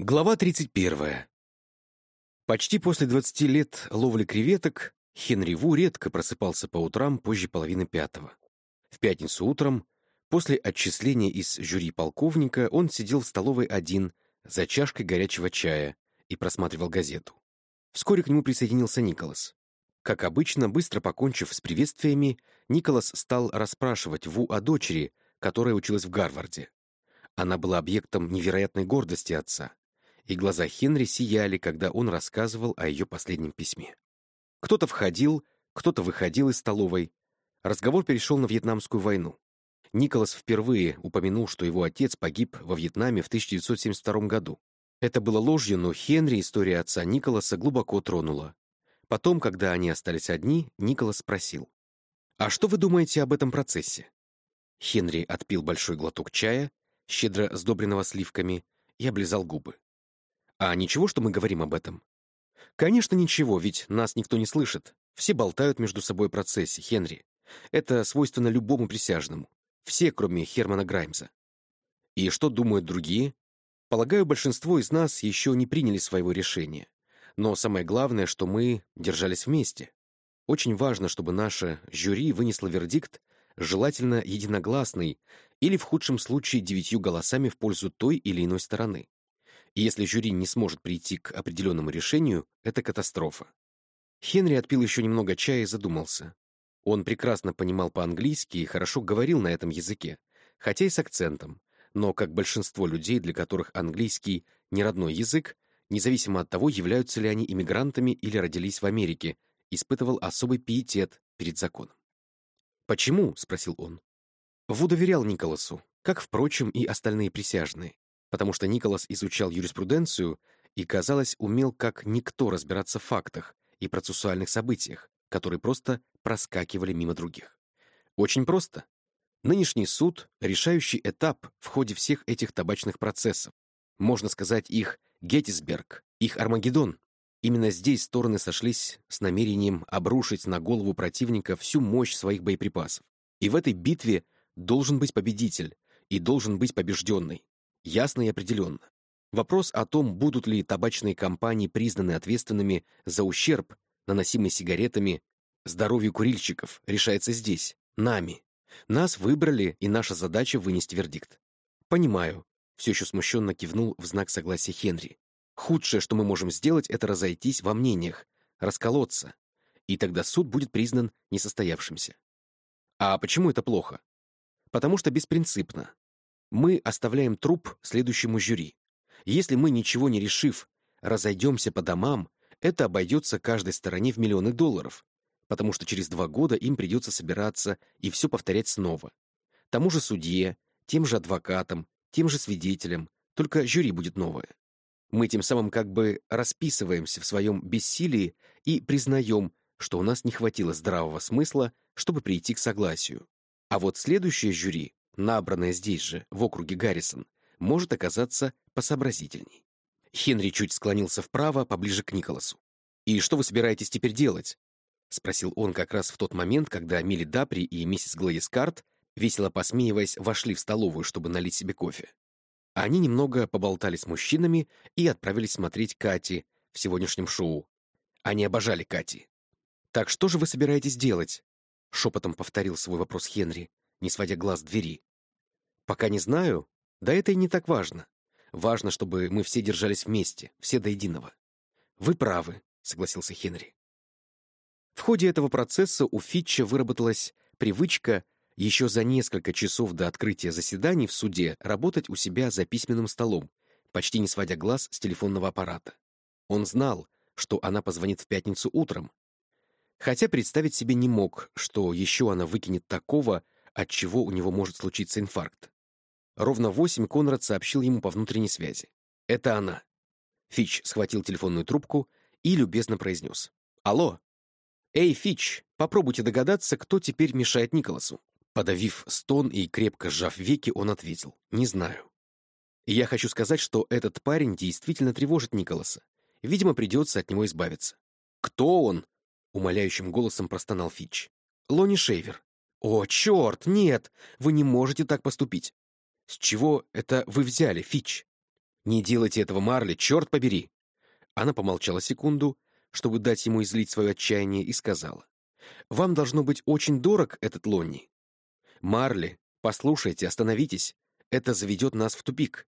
Глава 31. Почти после 20 лет ловли креветок Хенри Ву редко просыпался по утрам позже половины пятого. В пятницу утром, после отчисления из жюри полковника, он сидел в столовой один за чашкой горячего чая и просматривал газету. Вскоре к нему присоединился Николас. Как обычно, быстро покончив с приветствиями, Николас стал расспрашивать Ву о дочери, которая училась в Гарварде. Она была объектом невероятной гордости отца и глаза Хенри сияли, когда он рассказывал о ее последнем письме. Кто-то входил, кто-то выходил из столовой. Разговор перешел на Вьетнамскую войну. Николас впервые упомянул, что его отец погиб во Вьетнаме в 1972 году. Это было ложью, но Хенри история отца Николаса глубоко тронула. Потом, когда они остались одни, Николас спросил. «А что вы думаете об этом процессе?» Хенри отпил большой глоток чая, щедро сдобренного сливками, и облизал губы. А ничего, что мы говорим об этом? Конечно, ничего, ведь нас никто не слышит. Все болтают между собой о процессе, Хенри. Это свойственно любому присяжному. Все, кроме Хермана Граймза. И что думают другие? Полагаю, большинство из нас еще не приняли своего решения. Но самое главное, что мы держались вместе. Очень важно, чтобы наше жюри вынесло вердикт, желательно единогласный, или в худшем случае девятью голосами в пользу той или иной стороны. И если жюри не сможет прийти к определенному решению, это катастрофа. Хенри отпил еще немного чая и задумался. Он прекрасно понимал по-английски и хорошо говорил на этом языке, хотя и с акцентом, но, как большинство людей, для которых английский — не родной язык, независимо от того, являются ли они иммигрантами или родились в Америке, испытывал особый пиетет перед законом. «Почему?» — спросил он. Ву доверял Николасу, как, впрочем, и остальные присяжные, потому что Николас изучал юриспруденцию и, казалось, умел как никто разбираться в фактах и процессуальных событиях, которые просто проскакивали мимо других. Очень просто. Нынешний суд — решающий этап в ходе всех этих табачных процессов. Можно сказать, их Геттисберг, их Армагеддон. Именно здесь стороны сошлись с намерением обрушить на голову противника всю мощь своих боеприпасов. И в этой битве должен быть победитель и должен быть побежденный. Ясно и определенно. Вопрос о том, будут ли табачные компании признаны ответственными за ущерб, наносимый сигаретами, здоровью курильщиков, решается здесь, нами. Нас выбрали, и наша задача вынести вердикт. Понимаю. Все еще смущенно кивнул в знак согласия Хенри. Худшее, что мы можем сделать, это разойтись во мнениях, расколоться. И тогда суд будет признан несостоявшимся. А почему это плохо? Потому что беспринципно. Мы оставляем труп следующему жюри. Если мы, ничего не решив, разойдемся по домам, это обойдется каждой стороне в миллионы долларов, потому что через два года им придется собираться и все повторять снова. Тому же судье, тем же адвокатам, тем же свидетелям, только жюри будет новое. Мы тем самым как бы расписываемся в своем бессилии и признаем, что у нас не хватило здравого смысла, чтобы прийти к согласию. А вот следующее жюри набранная здесь же, в округе Гаррисон, может оказаться посообразительней. Хенри чуть склонился вправо, поближе к Николасу. «И что вы собираетесь теперь делать?» — спросил он как раз в тот момент, когда Милли Дапри и миссис Глэдис Карт, весело посмеиваясь, вошли в столовую, чтобы налить себе кофе. Они немного поболтали с мужчинами и отправились смотреть Кати в сегодняшнем шоу. Они обожали Кати. «Так что же вы собираетесь делать?» — шепотом повторил свой вопрос Хенри, не сводя глаз двери. Пока не знаю. Да это и не так важно. Важно, чтобы мы все держались вместе, все до единого. Вы правы, согласился Хенри. В ходе этого процесса у Фитча выработалась привычка еще за несколько часов до открытия заседаний в суде работать у себя за письменным столом, почти не сводя глаз с телефонного аппарата. Он знал, что она позвонит в пятницу утром, хотя представить себе не мог, что еще она выкинет такого, от чего у него может случиться инфаркт. Ровно восемь Конрад сообщил ему по внутренней связи. «Это она». Фич схватил телефонную трубку и любезно произнес. «Алло! Эй, Фич, попробуйте догадаться, кто теперь мешает Николасу». Подавив стон и крепко сжав веки, он ответил. «Не знаю». я хочу сказать, что этот парень действительно тревожит Николаса. Видимо, придется от него избавиться. «Кто он?» — умоляющим голосом простонал Фич. «Лони Шейвер». «О, черт, нет! Вы не можете так поступить. С чего это вы взяли, Фич? «Не делайте этого, Марли, черт побери!» Она помолчала секунду, чтобы дать ему излить свое отчаяние, и сказала. «Вам должно быть очень дорог этот Лонни. Марли, послушайте, остановитесь. Это заведет нас в тупик».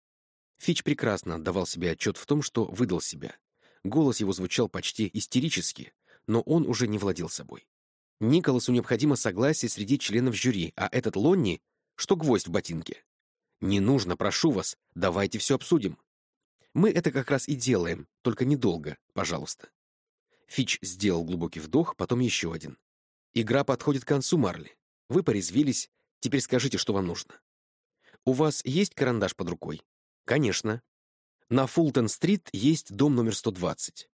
Фич прекрасно отдавал себе отчет в том, что выдал себя. Голос его звучал почти истерически, но он уже не владел собой. Николасу необходимо согласие среди членов жюри, а этот Лонни — что гвоздь в ботинке. Не нужно, прошу вас, давайте все обсудим. Мы это как раз и делаем, только недолго, пожалуйста. Фич сделал глубокий вдох, потом еще один. Игра подходит к концу, Марли. Вы порезвились, теперь скажите, что вам нужно. У вас есть карандаш под рукой? Конечно. На Фултон-стрит есть дом номер 120.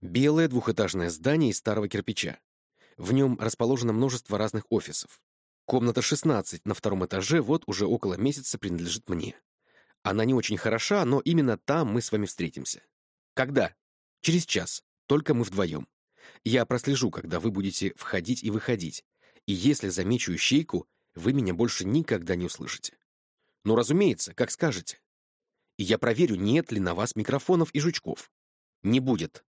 Белое двухэтажное здание из старого кирпича. В нем расположено множество разных офисов. Комната 16 на втором этаже вот уже около месяца принадлежит мне. Она не очень хороша, но именно там мы с вами встретимся. Когда? Через час. Только мы вдвоем. Я прослежу, когда вы будете входить и выходить. И если замечу ищейку, вы меня больше никогда не услышите. Ну, разумеется, как скажете. И я проверю, нет ли на вас микрофонов и жучков. Не будет.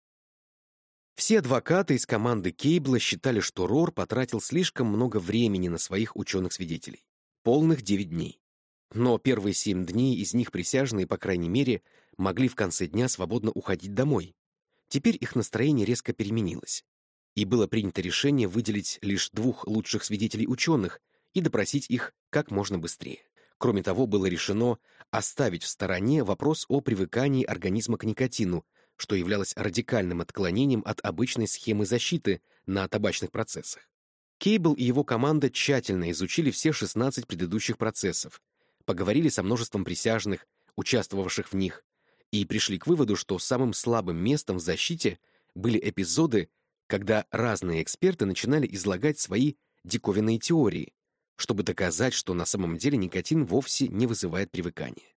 Все адвокаты из команды Кейбла считали, что Рор потратил слишком много времени на своих ученых-свидетелей. Полных девять дней. Но первые семь дней из них присяжные, по крайней мере, могли в конце дня свободно уходить домой. Теперь их настроение резко переменилось. И было принято решение выделить лишь двух лучших свидетелей ученых и допросить их как можно быстрее. Кроме того, было решено оставить в стороне вопрос о привыкании организма к никотину, что являлось радикальным отклонением от обычной схемы защиты на табачных процессах. Кейбл и его команда тщательно изучили все 16 предыдущих процессов, поговорили со множеством присяжных, участвовавших в них, и пришли к выводу, что самым слабым местом в защите были эпизоды, когда разные эксперты начинали излагать свои диковинные теории, чтобы доказать, что на самом деле никотин вовсе не вызывает привыкания.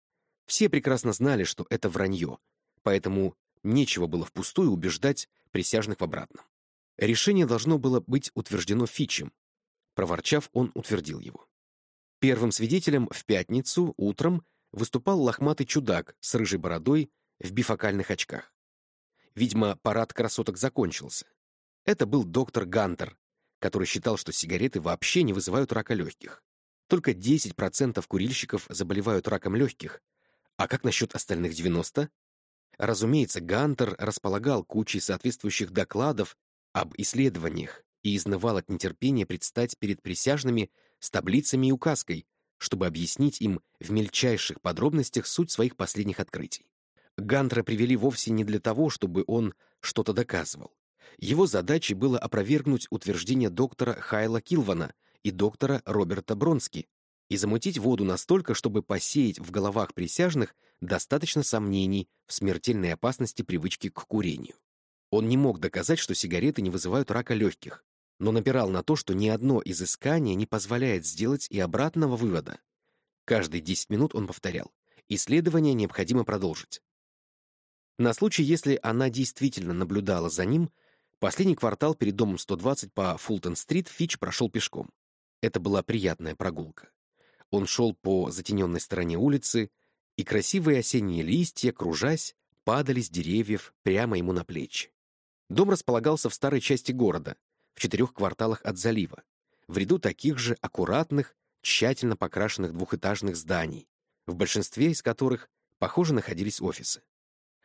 Все прекрасно знали, что это вранье, поэтому нечего было впустую убеждать присяжных в обратном. Решение должно было быть утверждено Фичем. Проворчав, он утвердил его. Первым свидетелем в пятницу утром выступал лохматый чудак с рыжей бородой в бифокальных очках. Видимо, парад красоток закончился. Это был доктор Гантер, который считал, что сигареты вообще не вызывают рака легких. Только 10% курильщиков заболевают раком легких. А как насчет остальных 90%? Разумеется, Гантер располагал кучей соответствующих докладов об исследованиях и изнывал от нетерпения предстать перед присяжными с таблицами и указкой, чтобы объяснить им в мельчайших подробностях суть своих последних открытий. Гантера привели вовсе не для того, чтобы он что-то доказывал. Его задачей было опровергнуть утверждения доктора Хайла Килвана и доктора Роберта Бронски и замутить воду настолько, чтобы посеять в головах присяжных достаточно сомнений в смертельной опасности привычки к курению. Он не мог доказать, что сигареты не вызывают рака легких, но напирал на то, что ни одно изыскание не позволяет сделать и обратного вывода. Каждые 10 минут он повторял. Исследование необходимо продолжить. На случай, если она действительно наблюдала за ним, последний квартал перед домом 120 по Фултон-стрит Фич прошел пешком. Это была приятная прогулка. Он шел по затененной стороне улицы, и красивые осенние листья, кружась, падали с деревьев прямо ему на плечи. Дом располагался в старой части города, в четырех кварталах от залива, в ряду таких же аккуратных, тщательно покрашенных двухэтажных зданий, в большинстве из которых, похоже, находились офисы.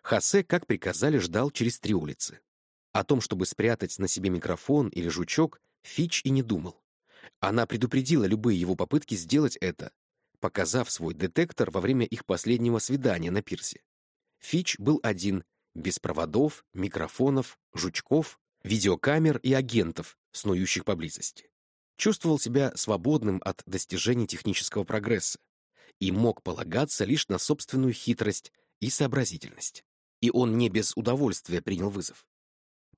Хосе, как приказали, ждал через три улицы. О том, чтобы спрятать на себе микрофон или жучок, Фич и не думал. Она предупредила любые его попытки сделать это, показав свой детектор во время их последнего свидания на пирсе. Фич был один, без проводов, микрофонов, жучков, видеокамер и агентов, снующих поблизости. Чувствовал себя свободным от достижений технического прогресса и мог полагаться лишь на собственную хитрость и сообразительность. И он не без удовольствия принял вызов.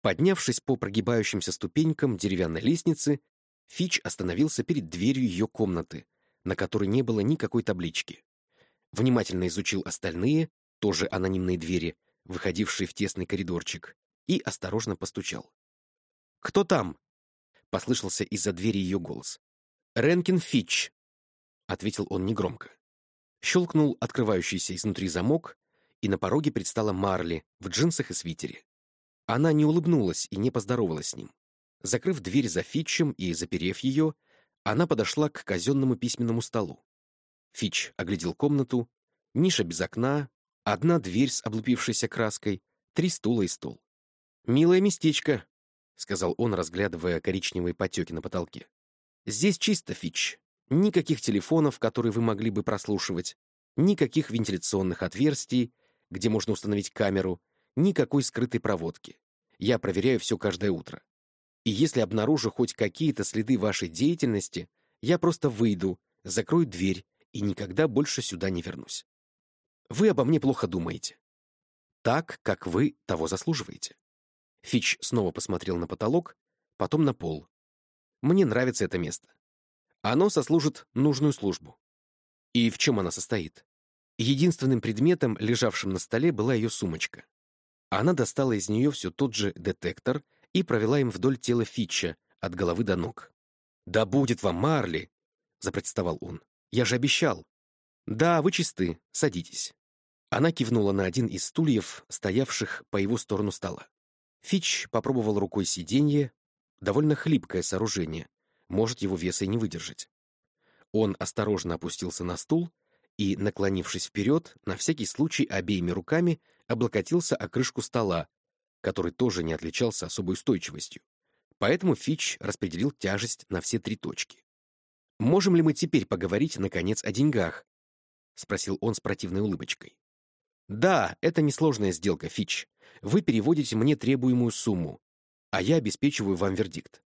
Поднявшись по прогибающимся ступенькам деревянной лестницы, Фич остановился перед дверью ее комнаты, на которой не было никакой таблички. Внимательно изучил остальные, тоже анонимные двери, выходившие в тесный коридорчик, и осторожно постучал. «Кто там?» — послышался из-за двери ее голос. «Ренкин Фич», — ответил он негромко. Щелкнул открывающийся изнутри замок, и на пороге предстала Марли в джинсах и свитере. Она не улыбнулась и не поздоровалась с ним. Закрыв дверь за Фитчем и заперев ее, она подошла к казенному письменному столу. Фич оглядел комнату, ниша без окна, одна дверь с облупившейся краской, три стула и стол. «Милое местечко», — сказал он, разглядывая коричневые потеки на потолке. «Здесь чисто, Фич. Никаких телефонов, которые вы могли бы прослушивать, никаких вентиляционных отверстий, где можно установить камеру, никакой скрытой проводки. Я проверяю все каждое утро. И если обнаружу хоть какие-то следы вашей деятельности, я просто выйду, закрою дверь и никогда больше сюда не вернусь. Вы обо мне плохо думаете. Так, как вы того заслуживаете. Фич снова посмотрел на потолок, потом на пол. Мне нравится это место. Оно сослужит нужную службу. И в чем она состоит? Единственным предметом, лежавшим на столе, была ее сумочка. Она достала из нее все тот же детектор и провела им вдоль тела Фитча, от головы до ног. «Да будет вам, Марли!» — запротестовал он. «Я же обещал!» «Да, вы чисты. Садитесь». Она кивнула на один из стульев, стоявших по его сторону стола. Фич попробовал рукой сиденье, довольно хлипкое сооружение, может его веса и не выдержать. Он осторожно опустился на стул и, наклонившись вперед, на всякий случай обеими руками облокотился о крышку стола, который тоже не отличался особой устойчивостью. Поэтому Фич распределил тяжесть на все три точки. «Можем ли мы теперь поговорить, наконец, о деньгах?» — спросил он с противной улыбочкой. «Да, это несложная сделка, Фич. Вы переводите мне требуемую сумму, а я обеспечиваю вам вердикт.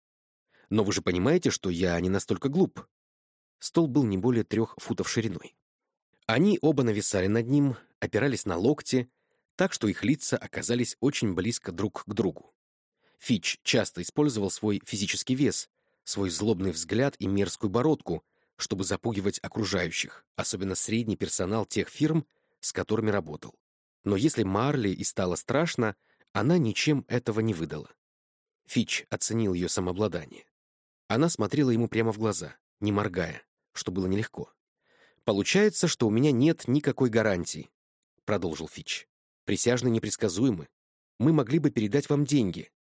Но вы же понимаете, что я не настолько глуп». Стол был не более трех футов шириной. Они оба нависали над ним, опирались на локти, так что их лица оказались очень близко друг к другу. Фич часто использовал свой физический вес, свой злобный взгляд и мерзкую бородку, чтобы запугивать окружающих, особенно средний персонал тех фирм, с которыми работал. Но если Марли и стало страшно, она ничем этого не выдала. Фич оценил ее самообладание. Она смотрела ему прямо в глаза, не моргая, что было нелегко. «Получается, что у меня нет никакой гарантии», — продолжил Фич. Присяжные непредсказуемы. Мы могли бы передать вам деньги.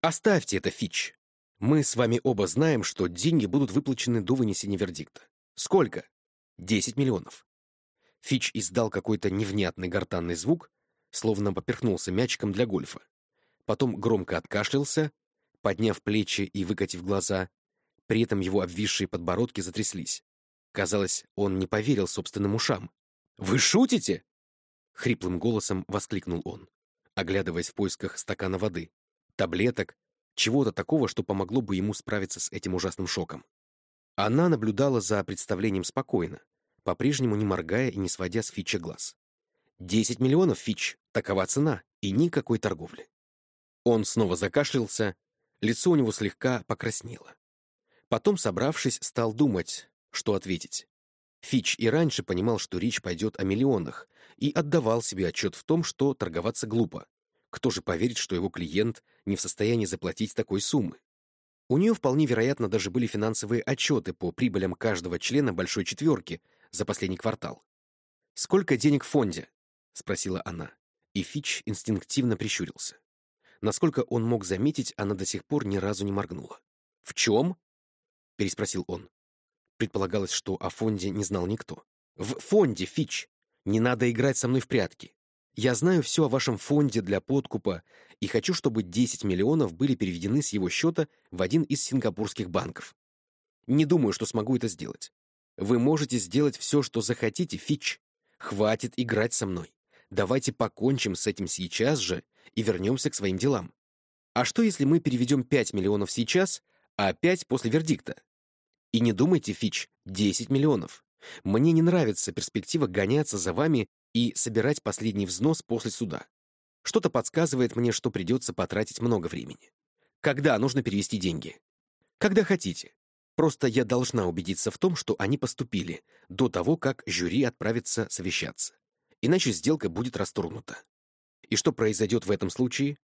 Оставьте это, Фич. Мы с вами оба знаем, что деньги будут выплачены до вынесения вердикта. Сколько? Десять миллионов. Фич издал какой-то невнятный гортанный звук, словно поперхнулся мячиком для гольфа. Потом громко откашлялся, подняв плечи и выкатив глаза. При этом его обвисшие подбородки затряслись. Казалось, он не поверил собственным ушам. «Вы шутите?» Хриплым голосом воскликнул он, оглядываясь в поисках стакана воды, таблеток, чего-то такого, что помогло бы ему справиться с этим ужасным шоком. Она наблюдала за представлением спокойно, по-прежнему не моргая и не сводя с Фича глаз. «Десять миллионов, Фич, такова цена, и никакой торговли». Он снова закашлялся, лицо у него слегка покраснело. Потом, собравшись, стал думать, что ответить. Фич и раньше понимал, что речь пойдет о миллионах, и отдавал себе отчет в том, что торговаться глупо. Кто же поверит, что его клиент не в состоянии заплатить такой суммы? У нее вполне вероятно даже были финансовые отчеты по прибылям каждого члена Большой Четверки за последний квартал. «Сколько денег в фонде?» — спросила она, и Фич инстинктивно прищурился. Насколько он мог заметить, она до сих пор ни разу не моргнула. «В чем?» — переспросил он. Предполагалось, что о фонде не знал никто. «В фонде, Фич! Не надо играть со мной в прятки. Я знаю все о вашем фонде для подкупа и хочу, чтобы 10 миллионов были переведены с его счета в один из сингапурских банков. Не думаю, что смогу это сделать. Вы можете сделать все, что захотите, Фич. Хватит играть со мной. Давайте покончим с этим сейчас же и вернемся к своим делам. А что, если мы переведем 5 миллионов сейчас, а 5 после вердикта? И не думайте, Фич, 10 миллионов. Мне не нравится перспектива гоняться за вами и собирать последний взнос после суда. Что-то подсказывает мне, что придется потратить много времени. Когда нужно перевести деньги? Когда хотите. Просто я должна убедиться в том, что они поступили, до того, как жюри отправится совещаться. Иначе сделка будет расторгнута. И что произойдет в этом случае?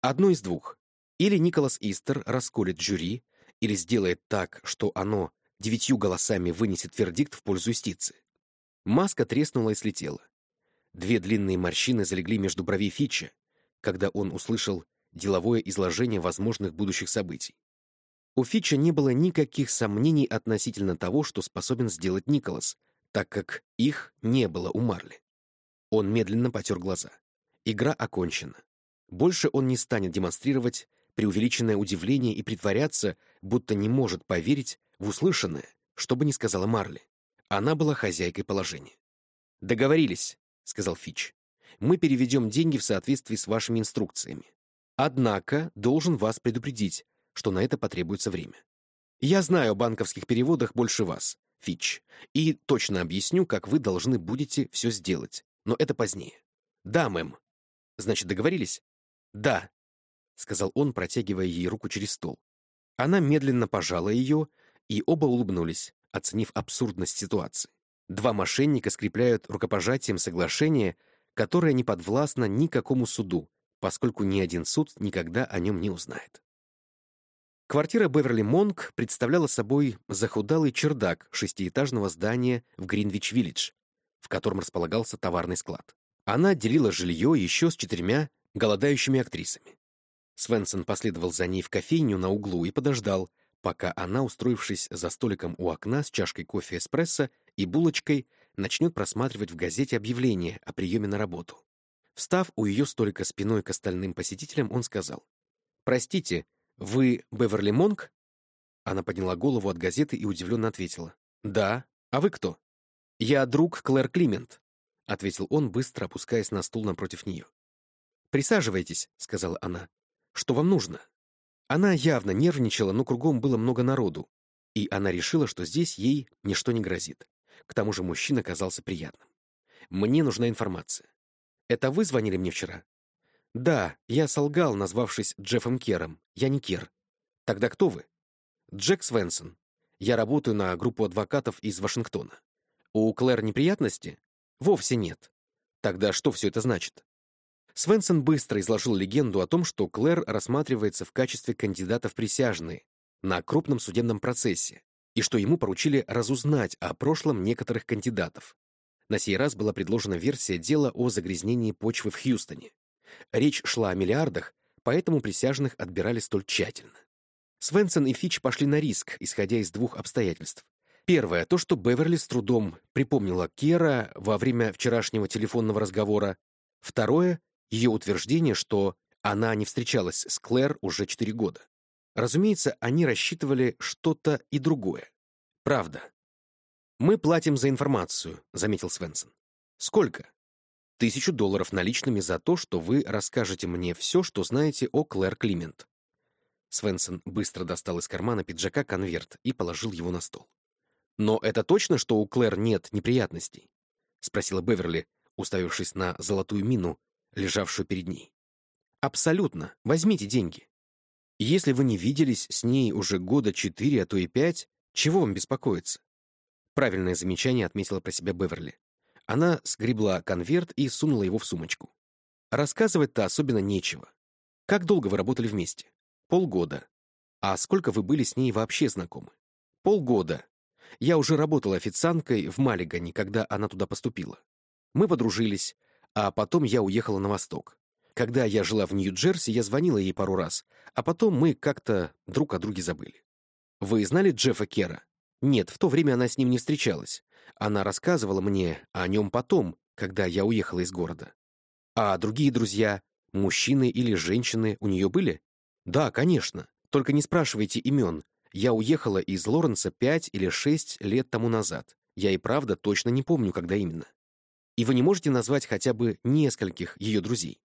Одно из двух. Или Николас Истер расколет жюри, или сделает так, что оно девятью голосами вынесет вердикт в пользу юстиции. Маска треснула и слетела. Две длинные морщины залегли между бровей Фича, когда он услышал деловое изложение возможных будущих событий. У Фича не было никаких сомнений относительно того, что способен сделать Николас, так как их не было у Марли. Он медленно потер глаза. Игра окончена. Больше он не станет демонстрировать преувеличенное удивление и притворяться, будто не может поверить в услышанное, что бы ни сказала Марли. Она была хозяйкой положения. «Договорились», — сказал Фич. «Мы переведем деньги в соответствии с вашими инструкциями. Однако должен вас предупредить, что на это потребуется время. Я знаю о банковских переводах больше вас, Фич, и точно объясню, как вы должны будете все сделать, но это позднее. Да, мэм. Значит, договорились? Да, сказал он, протягивая ей руку через стол. Она медленно пожала ее, и оба улыбнулись, оценив абсурдность ситуации. Два мошенника скрепляют рукопожатием соглашение, которое не подвластно никакому суду, поскольку ни один суд никогда о нем не узнает. Квартира Беверли Монк представляла собой захудалый чердак шестиэтажного здания в Гринвич-Виллидж, в котором располагался товарный склад. Она делила жилье еще с четырьмя голодающими актрисами. Свенсон последовал за ней в кофейню на углу и подождал, пока она, устроившись за столиком у окна с чашкой кофе эспрессо и булочкой, начнет просматривать в газете объявление о приеме на работу. Встав у ее столика спиной к остальным посетителям, он сказал, «Простите, «Вы Беверли Монк?» Она подняла голову от газеты и удивленно ответила. «Да. А вы кто?» «Я друг Клэр Климент», — ответил он, быстро опускаясь на стул напротив нее. «Присаживайтесь», — сказала она. «Что вам нужно?» Она явно нервничала, но кругом было много народу, и она решила, что здесь ей ничто не грозит. К тому же мужчина казался приятным. «Мне нужна информация. Это вы звонили мне вчера?» «Да, я солгал, назвавшись Джеффом Кером. Я не Кер. Тогда кто вы?» «Джек Свенсон. Я работаю на группу адвокатов из Вашингтона. У Клэр неприятности?» «Вовсе нет. Тогда что все это значит?» Свенсон быстро изложил легенду о том, что Клэр рассматривается в качестве кандидата в присяжные на крупном судебном процессе и что ему поручили разузнать о прошлом некоторых кандидатов. На сей раз была предложена версия дела о загрязнении почвы в Хьюстоне. Речь шла о миллиардах, поэтому присяжных отбирали столь тщательно. Свенсон и Фич пошли на риск, исходя из двух обстоятельств. Первое — то, что Беверли с трудом припомнила Кера во время вчерашнего телефонного разговора. Второе — ее утверждение, что она не встречалась с Клэр уже четыре года. Разумеется, они рассчитывали что-то и другое. Правда. «Мы платим за информацию», — заметил Свенсон. «Сколько?» тысячу долларов наличными за то, что вы расскажете мне все, что знаете о Клэр Климент». Свенсон быстро достал из кармана пиджака конверт и положил его на стол. «Но это точно, что у Клэр нет неприятностей?» — спросила Беверли, уставившись на золотую мину, лежавшую перед ней. «Абсолютно. Возьмите деньги. Если вы не виделись с ней уже года четыре, а то и пять, чего вам беспокоиться?» Правильное замечание отметила про себя Беверли. Она сгребла конверт и сунула его в сумочку. Рассказывать-то особенно нечего. Как долго вы работали вместе? Полгода. А сколько вы были с ней вообще знакомы? Полгода. Я уже работала официанткой в Маллигане, когда она туда поступила. Мы подружились, а потом я уехала на восток. Когда я жила в Нью-Джерси, я звонила ей пару раз, а потом мы как-то друг о друге забыли. Вы знали Джеффа Кера? Нет, в то время она с ним не встречалась. Она рассказывала мне о нем потом, когда я уехала из города. А другие друзья, мужчины или женщины, у нее были? Да, конечно. Только не спрашивайте имен. Я уехала из Лоренса пять или шесть лет тому назад. Я и правда точно не помню, когда именно. И вы не можете назвать хотя бы нескольких ее друзей.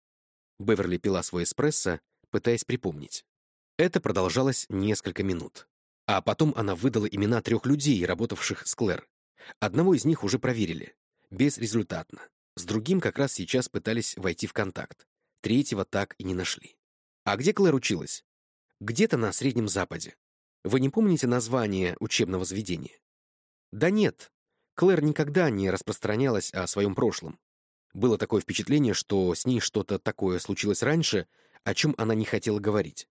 Беверли пила свой эспрессо, пытаясь припомнить. Это продолжалось несколько минут. А потом она выдала имена трех людей, работавших с Клэр. Одного из них уже проверили. Безрезультатно. С другим как раз сейчас пытались войти в контакт. Третьего так и не нашли. А где Клэр училась? Где-то на Среднем Западе. Вы не помните название учебного заведения? Да нет. Клэр никогда не распространялась о своем прошлом. Было такое впечатление, что с ней что-то такое случилось раньше, о чем она не хотела говорить.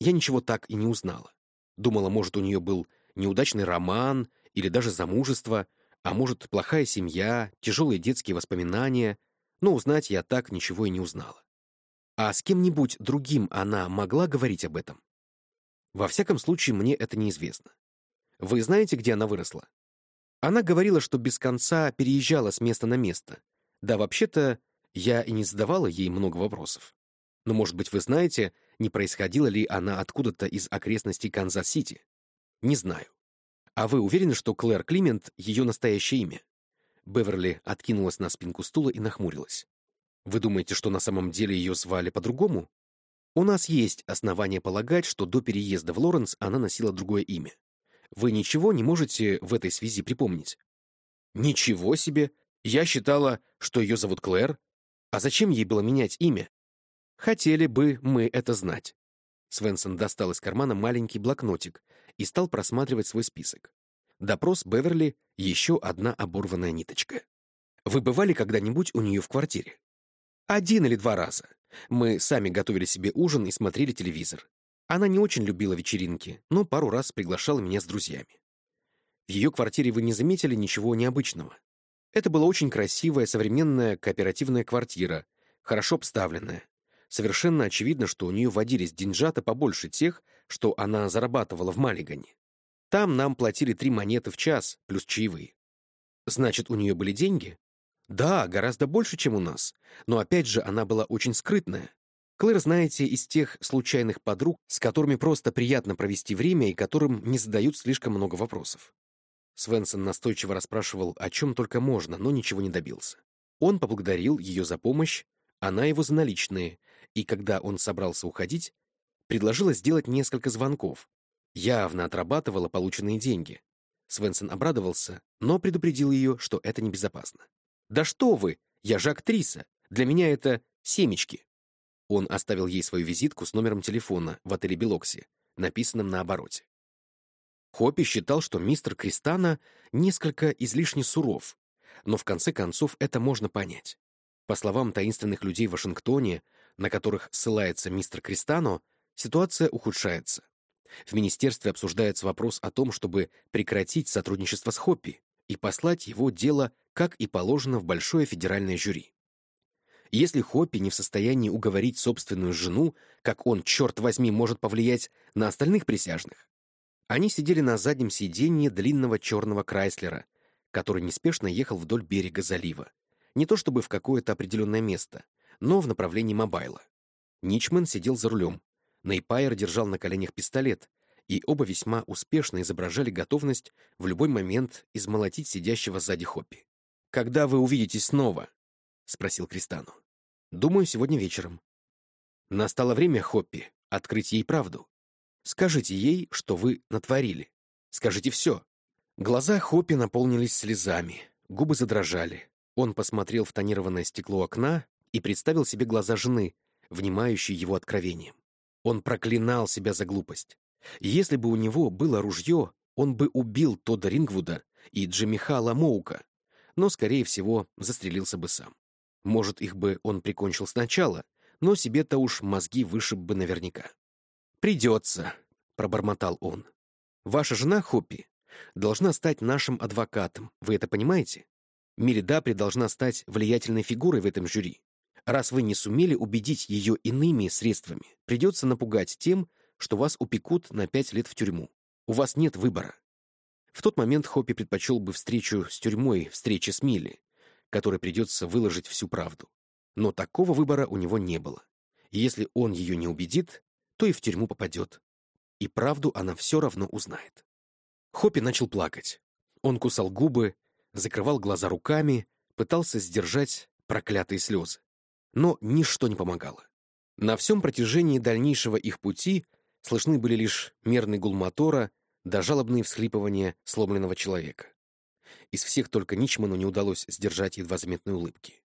Я ничего так и не узнала. Думала, может, у нее был неудачный роман или даже замужество, а может, плохая семья, тяжелые детские воспоминания, но узнать я так ничего и не узнала. А с кем-нибудь другим она могла говорить об этом? Во всяком случае, мне это неизвестно. Вы знаете, где она выросла? Она говорила, что без конца переезжала с места на место. Да, вообще-то, я и не задавала ей много вопросов. Но, может быть, вы знаете, не происходила ли она откуда-то из окрестностей Канзас-Сити? Не знаю. А вы уверены, что Клэр Клемент — ее настоящее имя? Беверли откинулась на спинку стула и нахмурилась. Вы думаете, что на самом деле ее звали по-другому? У нас есть основания полагать, что до переезда в Лоренс она носила другое имя. Вы ничего не можете в этой связи припомнить? Ничего себе! Я считала, что ее зовут Клэр. А зачем ей было менять имя? Хотели бы мы это знать. Свенсон достал из кармана маленький блокнотик и стал просматривать свой список. Допрос Беверли — еще одна оборванная ниточка. Вы бывали когда-нибудь у нее в квартире? Один или два раза. Мы сами готовили себе ужин и смотрели телевизор. Она не очень любила вечеринки, но пару раз приглашала меня с друзьями. В ее квартире вы не заметили ничего необычного. Это была очень красивая современная кооперативная квартира, хорошо обставленная. Совершенно очевидно, что у нее водились деньжата побольше тех, что она зарабатывала в Маллигане. Там нам платили три монеты в час, плюс чаевые. Значит, у нее были деньги? Да, гораздо больше, чем у нас. Но опять же, она была очень скрытная. Клэр, знаете, из тех случайных подруг, с которыми просто приятно провести время и которым не задают слишком много вопросов. Свенсон настойчиво расспрашивал, о чем только можно, но ничего не добился. Он поблагодарил ее за помощь, она его за наличные, и когда он собрался уходить, предложила сделать несколько звонков. Явно отрабатывала полученные деньги. Свенсон обрадовался, но предупредил ее, что это небезопасно. «Да что вы! Я же актриса! Для меня это семечки!» Он оставил ей свою визитку с номером телефона в отеле Белокси, написанным на обороте. Хоппи считал, что мистер Кристана несколько излишне суров, но в конце концов это можно понять. По словам таинственных людей в Вашингтоне, на которых ссылается мистер Кристано, ситуация ухудшается. В министерстве обсуждается вопрос о том, чтобы прекратить сотрудничество с Хоппи и послать его дело, как и положено, в большое федеральное жюри. Если Хоппи не в состоянии уговорить собственную жену, как он, черт возьми, может повлиять на остальных присяжных? Они сидели на заднем сиденье длинного черного Крайслера, который неспешно ехал вдоль берега залива. Не то чтобы в какое-то определенное место, но в направлении Мобайла. Ничман сидел за рулем. Нейпайер держал на коленях пистолет, и оба весьма успешно изображали готовность в любой момент измолотить сидящего сзади Хоппи. «Когда вы увидитесь снова?» — спросил Кристану. «Думаю, сегодня вечером». Настало время, Хоппи, открыть ей правду. Скажите ей, что вы натворили. Скажите все. Глаза Хоппи наполнились слезами, губы задрожали. Он посмотрел в тонированное стекло окна и представил себе глаза жены, внимающие его откровением. Он проклинал себя за глупость. Если бы у него было ружье, он бы убил Тодда Рингвуда и Джимихала Моука, но, скорее всего, застрелился бы сам. Может, их бы он прикончил сначала, но себе-то уж мозги вышиб бы наверняка. «Придется», — пробормотал он. «Ваша жена, Хоппи, должна стать нашим адвокатом, вы это понимаете? Миридапри должна стать влиятельной фигурой в этом жюри. Раз вы не сумели убедить ее иными средствами, придется напугать тем, что вас упекут на пять лет в тюрьму. У вас нет выбора. В тот момент Хоппи предпочел бы встречу с тюрьмой, встречи с Милли, которой придется выложить всю правду. Но такого выбора у него не было. И если он ее не убедит, то и в тюрьму попадет. И правду она все равно узнает. Хоппи начал плакать. Он кусал губы, закрывал глаза руками, пытался сдержать проклятые слезы. Но ничто не помогало. На всем протяжении дальнейшего их пути слышны были лишь мерный гул мотора да жалобные всхлипывания сломленного человека. Из всех только Ничману не удалось сдержать едва заметной улыбки.